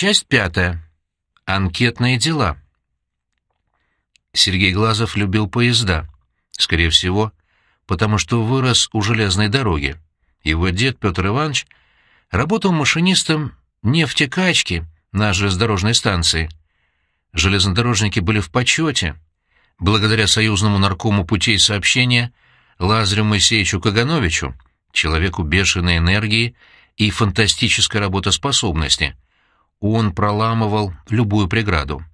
Часть пятая. Анкетные дела. Сергей Глазов любил поезда. Скорее всего, потому что вырос у железной дороги. Его дед Петр Иванович работал машинистом нефтекачки на железнодорожной станции. Железнодорожники были в почете. Благодаря союзному наркому путей сообщения Лазарю Моисеевичу Кагановичу, человеку бешеной энергии и фантастической работоспособности, он проламывал любую преграду.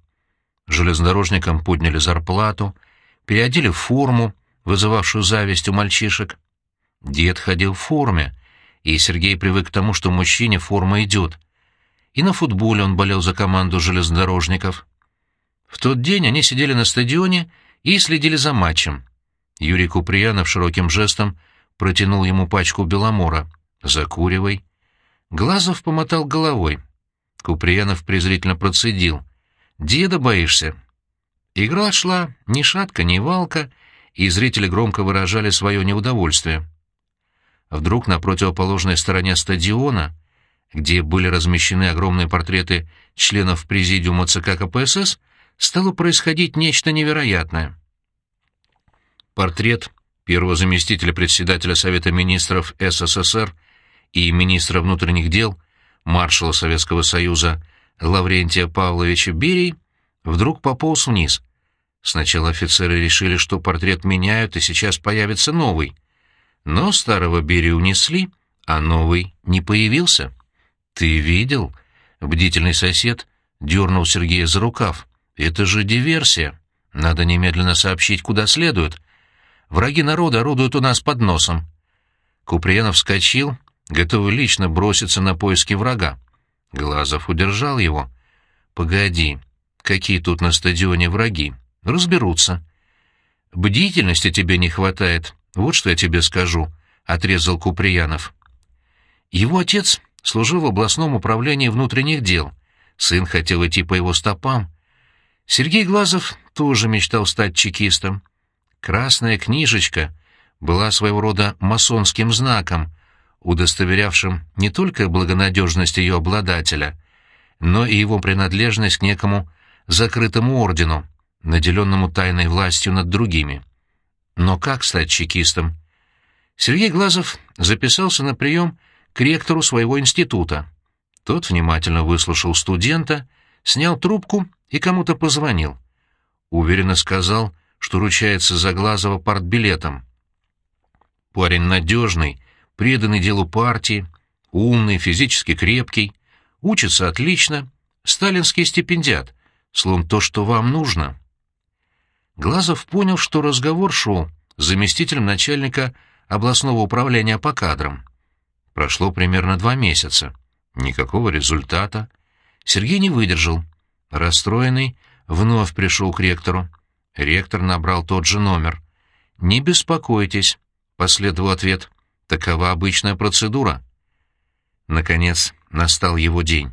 Железнодорожникам подняли зарплату, переодели форму, вызывавшую зависть у мальчишек. Дед ходил в форме, и Сергей привык к тому, что мужчине форма идет. И на футболе он болел за команду железнодорожников. В тот день они сидели на стадионе и следили за матчем. Юрий Куприянов широким жестом протянул ему пачку беломора. «Закуривай». Глазов помотал головой. Куприянов презрительно процедил. «Деда боишься?» Игра шла ни шатка, ни валка, и зрители громко выражали свое неудовольствие. Вдруг на противоположной стороне стадиона, где были размещены огромные портреты членов президиума ЦК КПСС, стало происходить нечто невероятное. Портрет первого заместителя председателя Совета министров СССР и министра внутренних дел, маршала Советского Союза Лаврентия Павловича Берий, вдруг пополз вниз. Сначала офицеры решили, что портрет меняют, и сейчас появится новый. Но старого Берия унесли, а новый не появился. «Ты видел?» — бдительный сосед дернул Сергея за рукав. «Это же диверсия. Надо немедленно сообщить, куда следует. Враги народа орудуют у нас под носом». Куприянов вскочил, готовый лично броситься на поиски врага. Глазов удержал его. «Погоди, какие тут на стадионе враги? Разберутся». «Бдительности тебе не хватает, вот что я тебе скажу», — отрезал Куприянов. Его отец служил в областном управлении внутренних дел. Сын хотел идти по его стопам, Сергей Глазов тоже мечтал стать чекистом. Красная книжечка была своего рода масонским знаком, удостоверявшим не только благонадежность ее обладателя, но и его принадлежность к некому закрытому ордену, наделенному тайной властью над другими. Но как стать чекистом? Сергей Глазов записался на прием к ректору своего института. Тот внимательно выслушал студента, снял трубку и кому-то позвонил. Уверенно сказал, что ручается за Глазова партбилетом. Парень надежный, преданный делу партии, умный, физически крепкий, учится отлично, сталинский стипендиат, словом, то, что вам нужно. Глазов понял, что разговор шел с заместителем начальника областного управления по кадрам. Прошло примерно два месяца. Никакого результата. Сергей не выдержал. Расстроенный, вновь пришел к ректору. Ректор набрал тот же номер. «Не беспокойтесь», — последовал ответ. «Такова обычная процедура». Наконец, настал его день.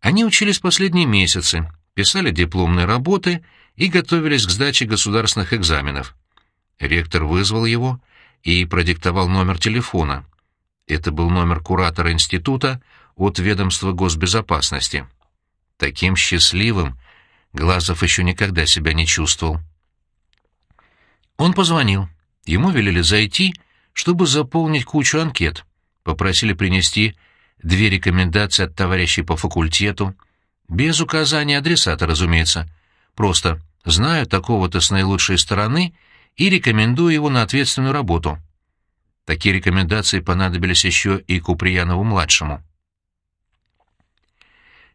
Они учились последние месяцы, писали дипломные работы и готовились к сдаче государственных экзаменов. Ректор вызвал его и продиктовал номер телефона. Это был номер куратора института от ведомства госбезопасности. Таким счастливым Глазов еще никогда себя не чувствовал. Он позвонил. Ему велели зайти, чтобы заполнить кучу анкет. Попросили принести две рекомендации от товарищей по факультету. Без указания адресата, разумеется. Просто «знаю такого-то с наилучшей стороны» и рекомендую его на ответственную работу. Такие рекомендации понадобились еще и Куприянову-младшему.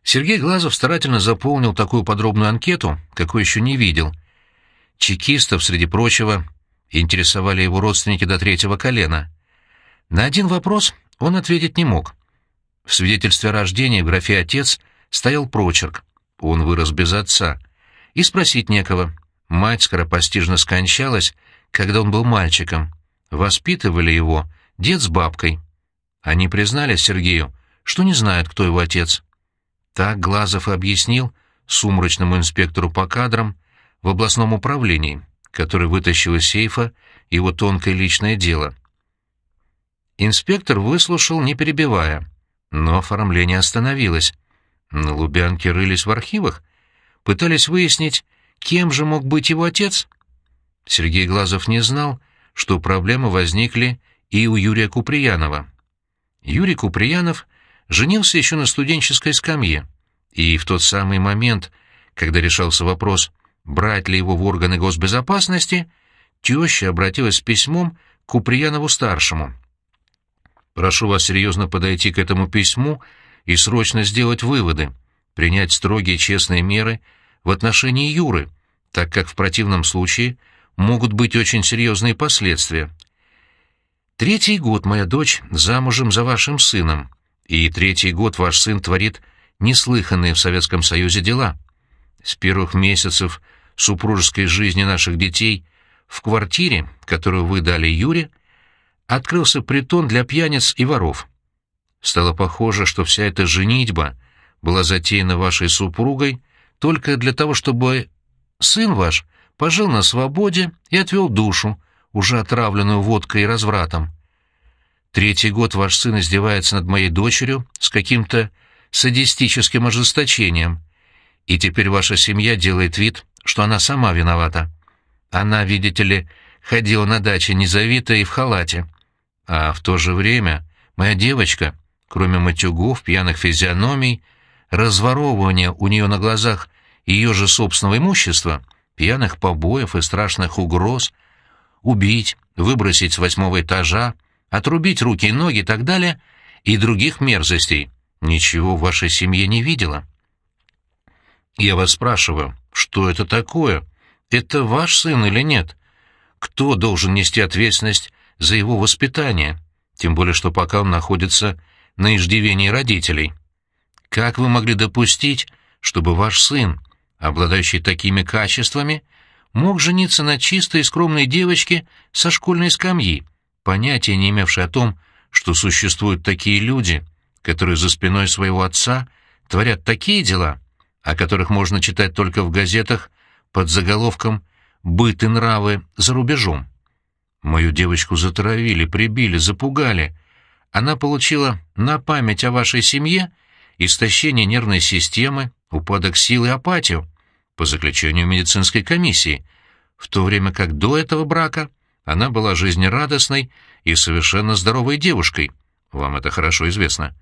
Сергей Глазов старательно заполнил такую подробную анкету, какой еще не видел. Чекистов, среди прочего, интересовали его родственники до третьего колена. На один вопрос он ответить не мог. В свидетельстве о рождении в графе «Отец» стоял прочерк. Он вырос без отца. И спросить некого. Мать скоропостижно скончалась, когда он был мальчиком. Воспитывали его дед с бабкой. Они признались Сергею, что не знают, кто его отец. Так Глазов объяснил сумрачному инспектору по кадрам в областном управлении, который вытащил из сейфа его тонкое личное дело. Инспектор выслушал, не перебивая, но оформление остановилось. На Лубянке рылись в архивах? Пытались выяснить, кем же мог быть его отец? Сергей Глазов не знал, что проблемы возникли и у Юрия Куприянова. Юрий Куприянов женился еще на студенческой скамье, и в тот самый момент, когда решался вопрос, брать ли его в органы госбезопасности, теща обратилась с письмом к Куприянову-старшему. «Прошу вас серьезно подойти к этому письму и срочно сделать выводы, принять строгие честные меры в отношении Юры, так как в противном случае могут быть очень серьезные последствия. Третий год моя дочь замужем за вашим сыном, и третий год ваш сын творит неслыханные в Советском Союзе дела. С первых месяцев супружеской жизни наших детей в квартире, которую вы дали Юре, открылся притон для пьяниц и воров. Стало похоже, что вся эта женитьба была затеяна вашей супругой только для того, чтобы сын ваш пожил на свободе и отвел душу, уже отравленную водкой и развратом. Третий год ваш сын издевается над моей дочерью с каким-то садистическим ожесточением, и теперь ваша семья делает вид, что она сама виновата. Она, видите ли, ходила на даче незавитая и в халате. А в то же время моя девочка, кроме матюгов, пьяных физиономий, разворовывания у нее на глазах ее же собственного имущества, пьяных побоев и страшных угроз, убить, выбросить с восьмого этажа, отрубить руки и ноги и так далее, и других мерзостей, ничего в вашей семье не видела. Я вас спрашиваю, что это такое? Это ваш сын или нет? Кто должен нести ответственность за его воспитание? Тем более, что пока он находится на иждивении родителей. Как вы могли допустить, чтобы ваш сын, обладающий такими качествами, мог жениться на чистой и скромной девочке со школьной скамьи, понятия не имевшей о том, что существуют такие люди, которые за спиной своего отца творят такие дела, о которых можно читать только в газетах под заголовком «Быт и нравы за рубежом». Мою девочку затравили, прибили, запугали. Она получила на память о вашей семье истощение нервной системы, упадок сил и апатию, по заключению медицинской комиссии, в то время как до этого брака она была жизнерадостной и совершенно здоровой девушкой. Вам это хорошо известно.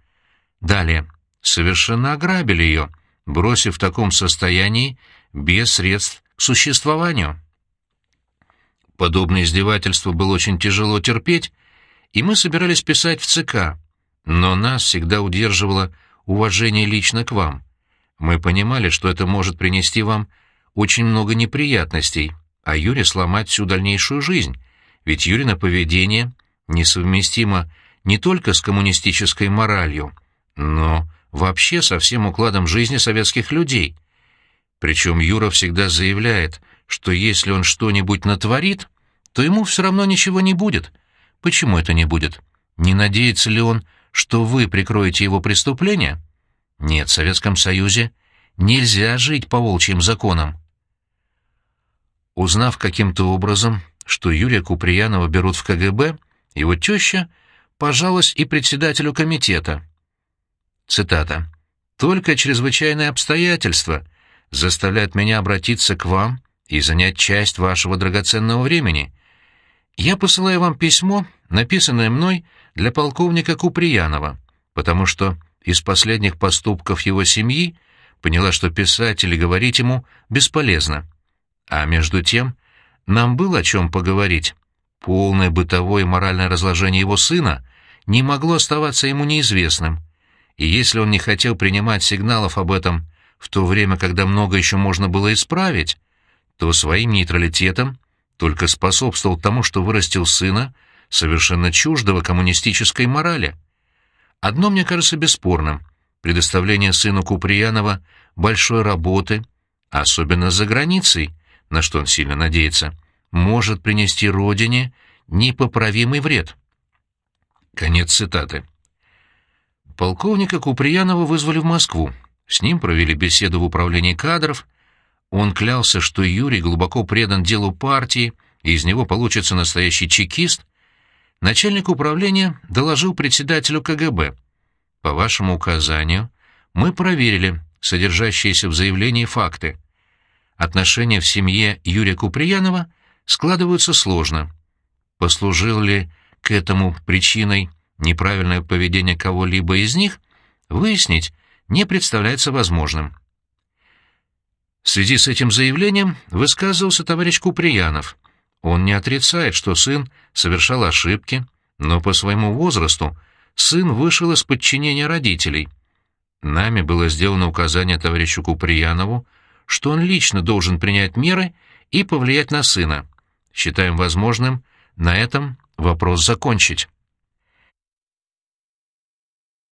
Далее. Совершенно ограбили ее, бросив в таком состоянии без средств к существованию. Подобное издевательство было очень тяжело терпеть, и мы собирались писать в ЦК, но нас всегда удерживало уважение лично к вам. Мы понимали, что это может принести вам очень много неприятностей, а Юре сломать всю дальнейшую жизнь, ведь Юрина поведение несовместимо не только с коммунистической моралью, но вообще со всем укладом жизни советских людей. Причем Юра всегда заявляет, что если он что-нибудь натворит, то ему все равно ничего не будет. Почему это не будет? Не надеется ли он, что вы прикроете его преступление? Нет, в Советском Союзе нельзя жить по волчьим законам. Узнав каким-то образом, что Юрия Куприянова берут в КГБ, его теща пожалась и председателю комитета. Цитата. «Только чрезвычайные обстоятельства заставляют меня обратиться к вам и занять часть вашего драгоценного времени. Я посылаю вам письмо, написанное мной для полковника Куприянова, потому что из последних поступков его семьи поняла, что писать или говорить ему бесполезно. А между тем нам было о чем поговорить. Полное бытовое и моральное разложение его сына не могло оставаться ему неизвестным — и если он не хотел принимать сигналов об этом в то время, когда много еще можно было исправить, то своим нейтралитетом только способствовал тому, что вырастил сына, совершенно чуждого коммунистической морали. Одно мне кажется бесспорным — предоставление сыну Куприянова большой работы, особенно за границей, на что он сильно надеется, может принести родине непоправимый вред. Конец цитаты. Полковника Куприянова вызвали в Москву. С ним провели беседу в управлении кадров. Он клялся, что Юрий глубоко предан делу партии, и из него получится настоящий чекист. Начальник управления доложил председателю КГБ. По вашему указанию, Мы проверили содержащиеся в заявлении факты. Отношения в семье Юрия Куприянова складываются сложно. Послужил ли к этому причиной неправильное поведение кого-либо из них, выяснить не представляется возможным. В связи с этим заявлением высказывался товарищ Куприянов. Он не отрицает, что сын совершал ошибки, но по своему возрасту сын вышел из подчинения родителей. Нами было сделано указание товарищу Куприянову, что он лично должен принять меры и повлиять на сына. Считаем возможным на этом вопрос закончить.